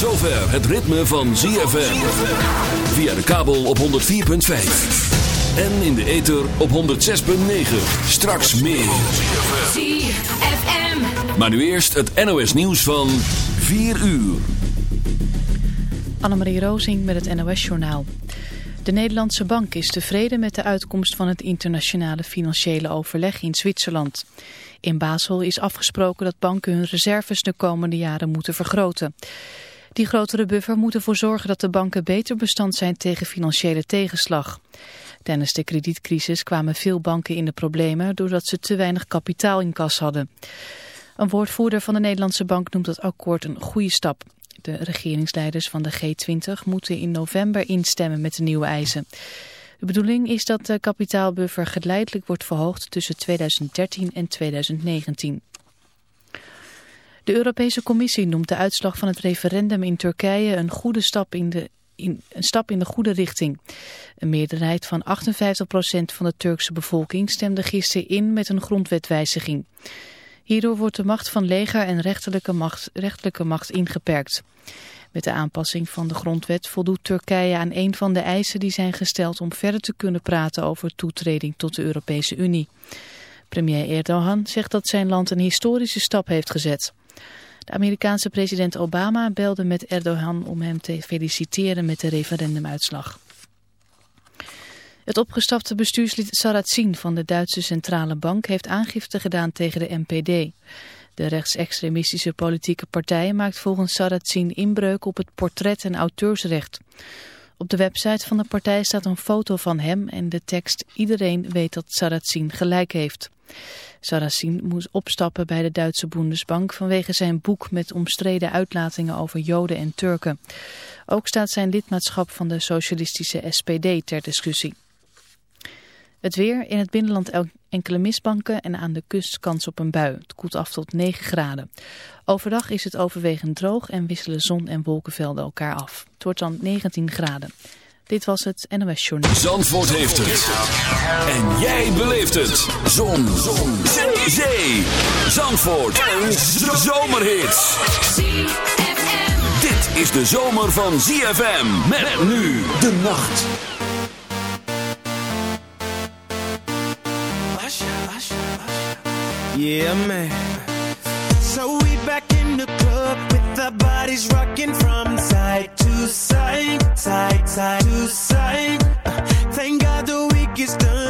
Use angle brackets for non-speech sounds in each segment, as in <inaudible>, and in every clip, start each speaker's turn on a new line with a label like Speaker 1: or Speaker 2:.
Speaker 1: zover het ritme van ZFM. Via de kabel op 104.5. En in de ether op 106.9. Straks meer.
Speaker 2: ZFM.
Speaker 1: Maar nu eerst het NOS nieuws van 4 uur.
Speaker 3: Annemarie Rozing met het NOS Journaal. De Nederlandse bank is tevreden met de uitkomst van het internationale financiële overleg in Zwitserland. In Basel is afgesproken dat banken hun reserves de komende jaren moeten vergroten. Die grotere buffer moet ervoor zorgen dat de banken beter bestand zijn tegen financiële tegenslag. Tijdens de kredietcrisis kwamen veel banken in de problemen doordat ze te weinig kapitaal in kas hadden. Een woordvoerder van de Nederlandse bank noemt dat akkoord een goede stap. De regeringsleiders van de G20 moeten in november instemmen met de nieuwe eisen. De bedoeling is dat de kapitaalbuffer geleidelijk wordt verhoogd tussen 2013 en 2019. De Europese Commissie noemt de uitslag van het referendum in Turkije een goede stap in de, in, een stap in de goede richting. Een meerderheid van 58% van de Turkse bevolking stemde gisteren in met een grondwetwijziging. Hierdoor wordt de macht van leger en rechterlijke macht, rechterlijke macht ingeperkt. Met de aanpassing van de grondwet voldoet Turkije aan een van de eisen die zijn gesteld om verder te kunnen praten over toetreding tot de Europese Unie. Premier Erdogan zegt dat zijn land een historische stap heeft gezet. De Amerikaanse president Obama belde met Erdogan om hem te feliciteren met de referendumuitslag. Het opgestapte bestuurslid Sarrazin van de Duitse Centrale Bank heeft aangifte gedaan tegen de NPD. De rechtsextremistische politieke partij maakt volgens Sarrazin inbreuk op het portret- en auteursrecht. Op de website van de partij staat een foto van hem en de tekst Iedereen weet dat Sarrazin gelijk heeft. Sarrazin moest opstappen bij de Duitse Bundesbank vanwege zijn boek met omstreden uitlatingen over Joden en Turken. Ook staat zijn lidmaatschap van de socialistische SPD ter discussie. Het weer, in het binnenland enkele mistbanken en aan de kust kans op een bui. Het koelt af tot 9 graden. Overdag is het overwegend droog en wisselen zon en wolkenvelden elkaar af. Het wordt dan 19 graden. Dit was het NOS Journal.
Speaker 1: Zandvoort heeft het. En jij beleeft het. Zon. Zon. Zee. Zandvoort. Een zomerhit. Dit is de zomer van ZFM. Met nu de nacht.
Speaker 4: Yeah, man. So we back in the club with our bodies rocking from side to side, side, side to side. Uh, thank God the week is done.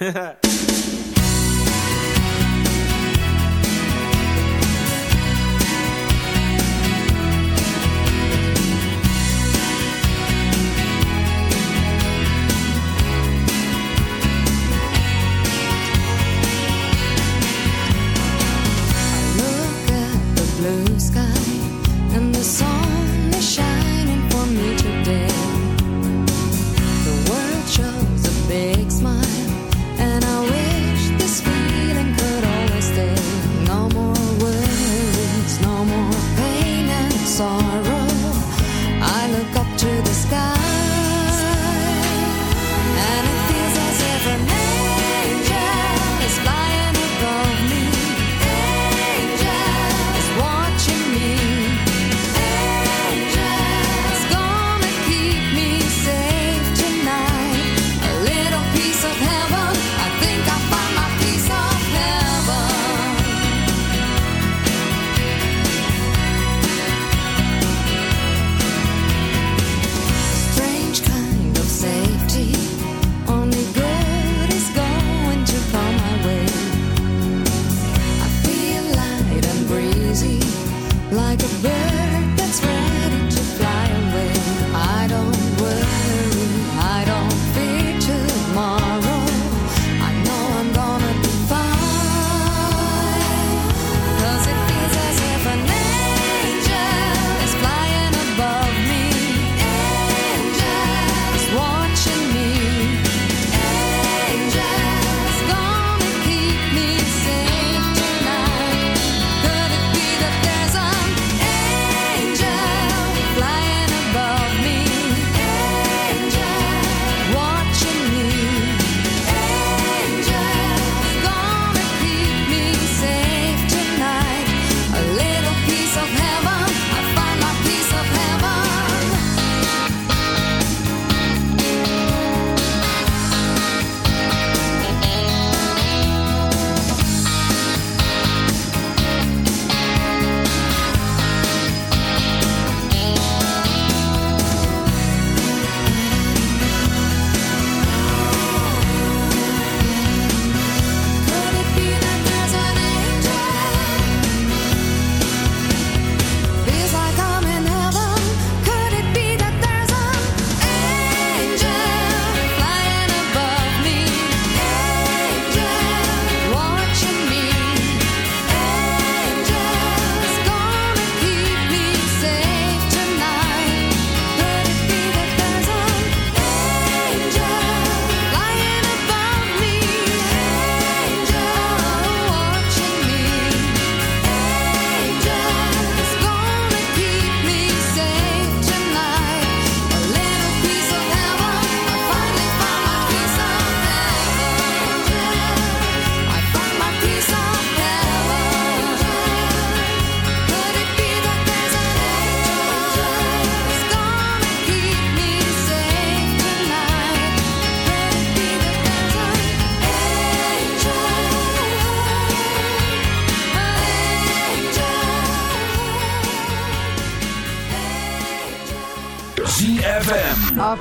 Speaker 5: Yeah. <laughs>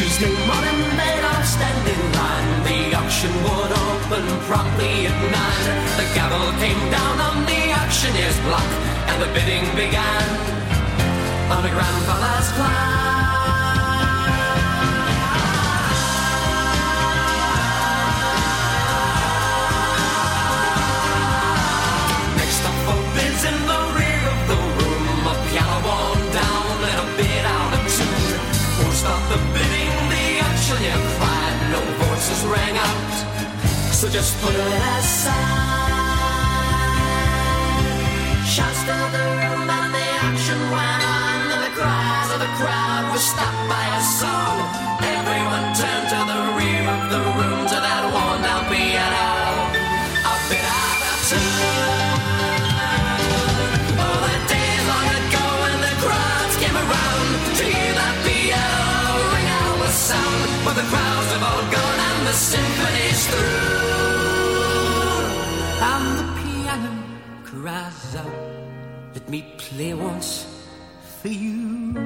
Speaker 6: Tuesday morning they'd all stand in line. The auction would open promptly at nine. The gavel came down on the auctioneer's block, and the bidding began on a grandfather's climb. Next No voices rang out, so just put it aside. Shouts filled the room play once for you. A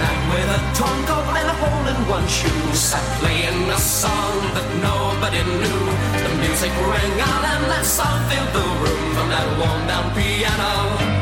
Speaker 6: man with a torn coat and a hole in one shoe sat playing a song that nobody knew. The music rang out and that song filled the room from that worn down piano.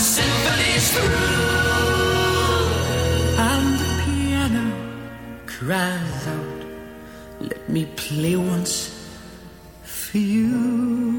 Speaker 6: symphony's through. And the piano cries out, let me play once for you.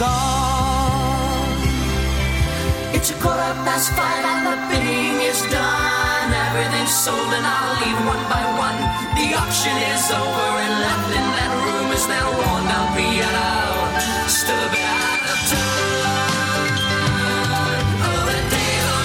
Speaker 6: Garb? It's a quarter past five and the bidding is done. Everything's sold and I'll leave one by one. The auction is over and left in that room is that worn down piano. Still a bit out of tune. Oh, the days long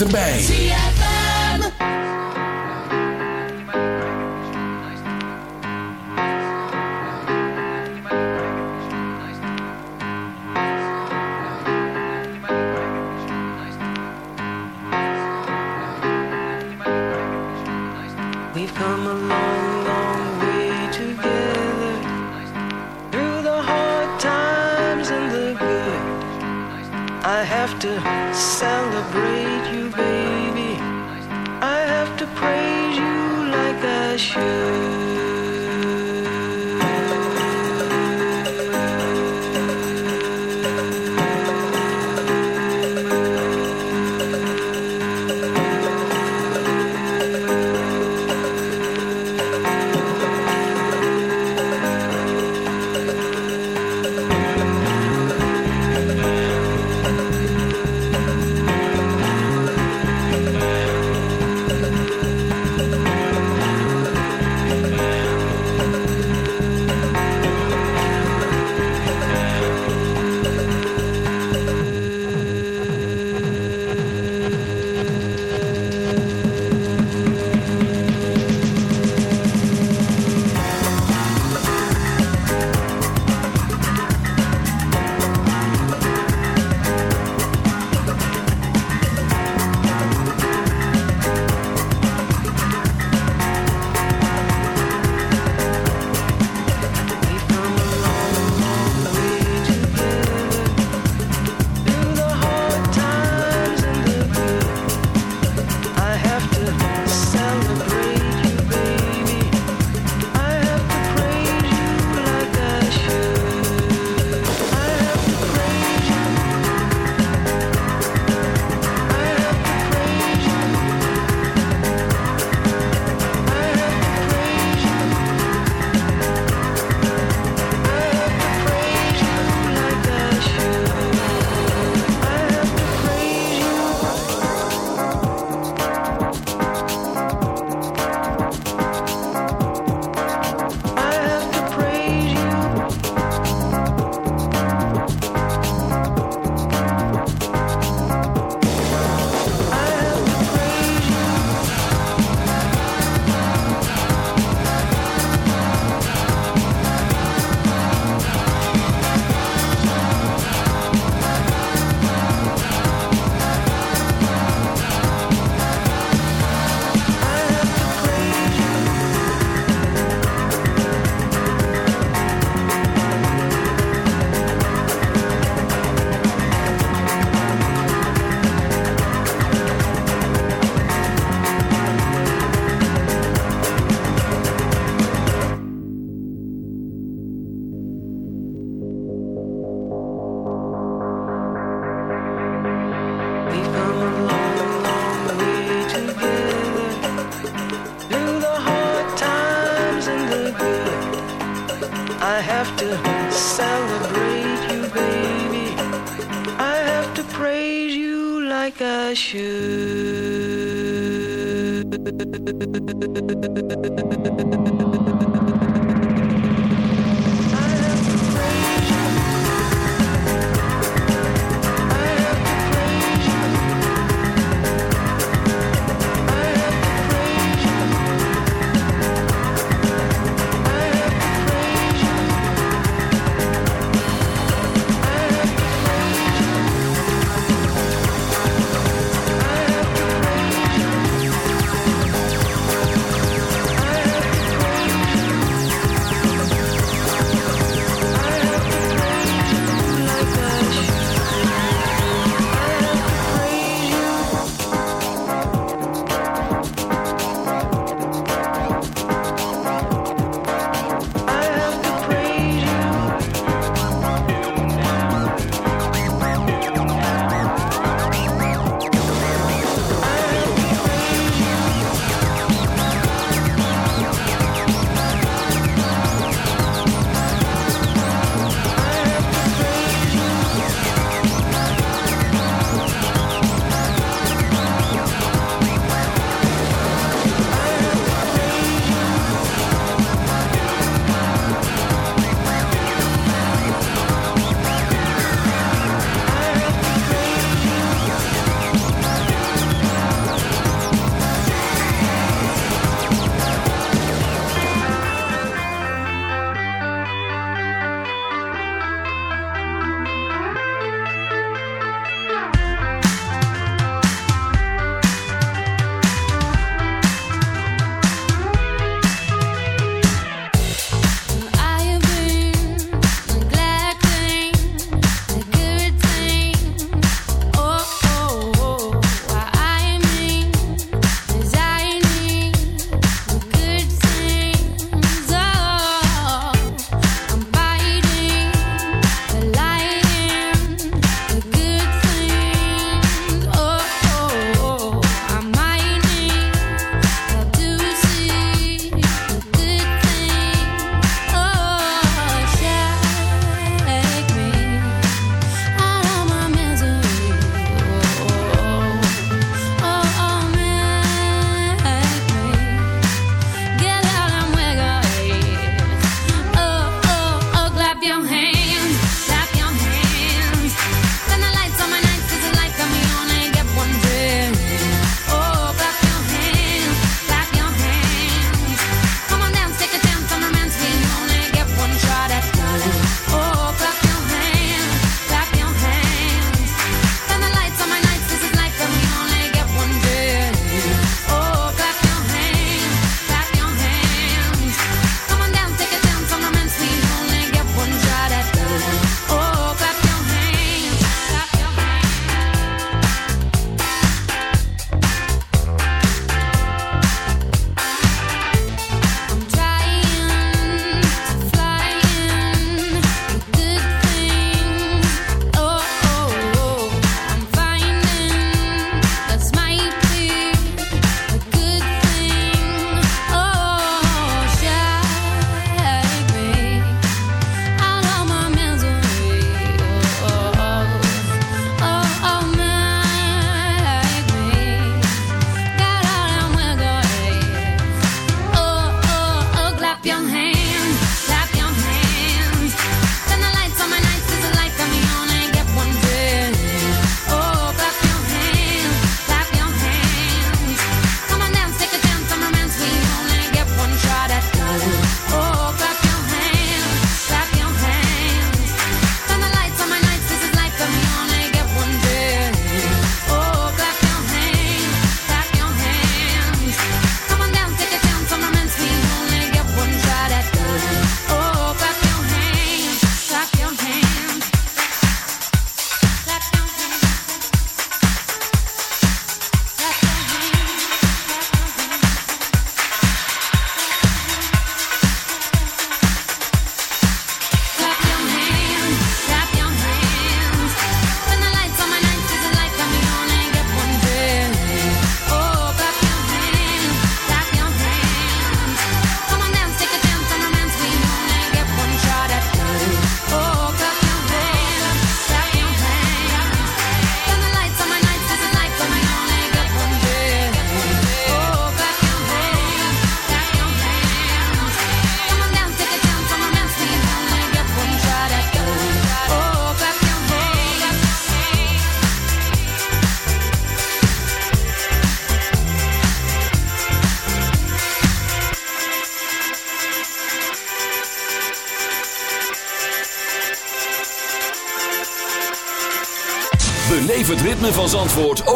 Speaker 7: erbij.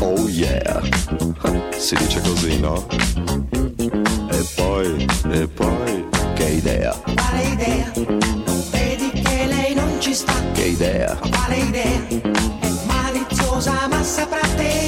Speaker 8: Oh yeah, si dice così, no? E poi, e poi, che idea,
Speaker 9: Quale idea? Non vedi che lei non ci sta?
Speaker 8: che idea,
Speaker 9: Quale idea? È maliziosa ma saprà tenere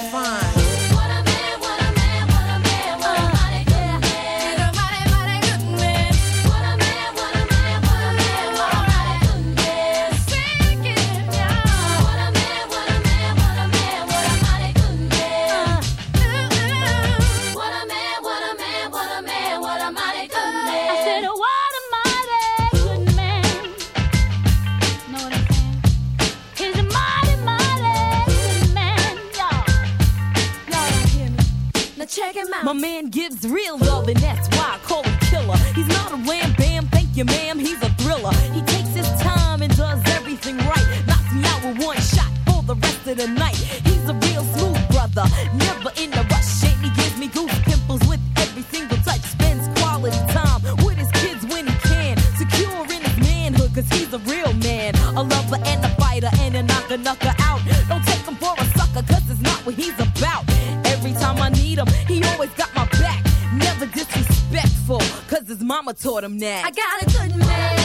Speaker 10: knocker knocker out. Don't take him for a sucker, cause it's not what he's about. Every time I need him, he always got my back. Never disrespectful, cause his mama taught him that. I got a good man.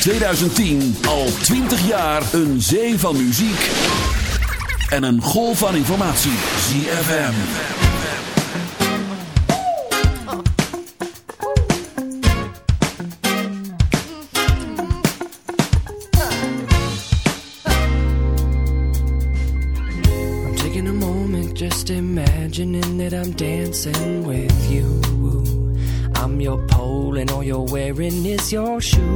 Speaker 1: 2010 al 20 jaar een zee van muziek en een golf van informatie. ZFM.
Speaker 11: I'm taking a moment just imagining that I'm dancing with you. I'm your pole and all you're wearing is your shoes.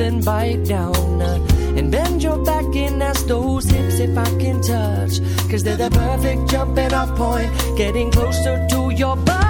Speaker 11: Then bite down. Uh, and bend your back and ask those hips if I can touch. Cause they're the perfect jumping off point, getting closer to your butterfly.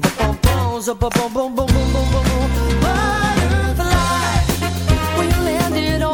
Speaker 11: Ba-bum-bum, zup-ba-bum-bum-bum-bum-bum-bum. Butterfly, you landed on